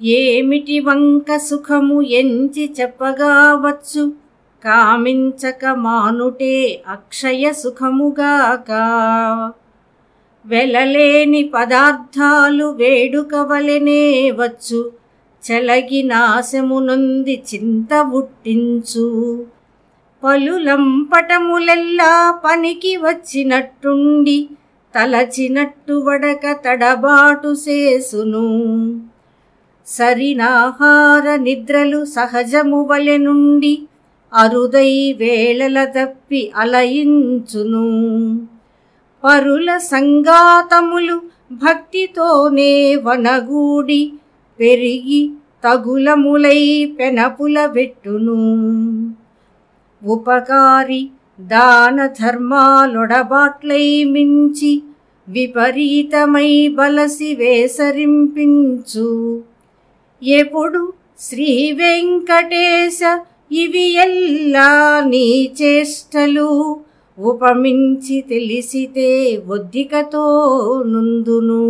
ఏమిటి వంక సుఖము ఎంచి చెప్పగావచ్చు? కామించక మానుటే అక్షయ సుఖముగాక వెలలేని పదార్థాలు వేడుకవలెనే వచ్చు చెలగి నాశమునుంది చింత పుట్టించు. పలులంపటములెల్లా పనికి వచ్చినట్టుండి తలచినట్టు వడక తడబాటు చేసును. సరినాహార నిద్రలు సహజము వలె నుండి అరుదై వేళల తప్పి అలయించును. పరుల సంగాతములు భక్తితోనే వనగూడి పెరిగి తగులములై పెనపుల వెట్టును. ఉపకారి దాన ధర్మాలొడబాట్లై మించి విపరీతమై బలసి వేసరింపించు. ఎప్పుడు? శ్రీ వెంకటేశ ఇవి ఎల్లా నీ చేష్టలు. ఉపమించి తెలిసితే ఒద్దికతో నుందును.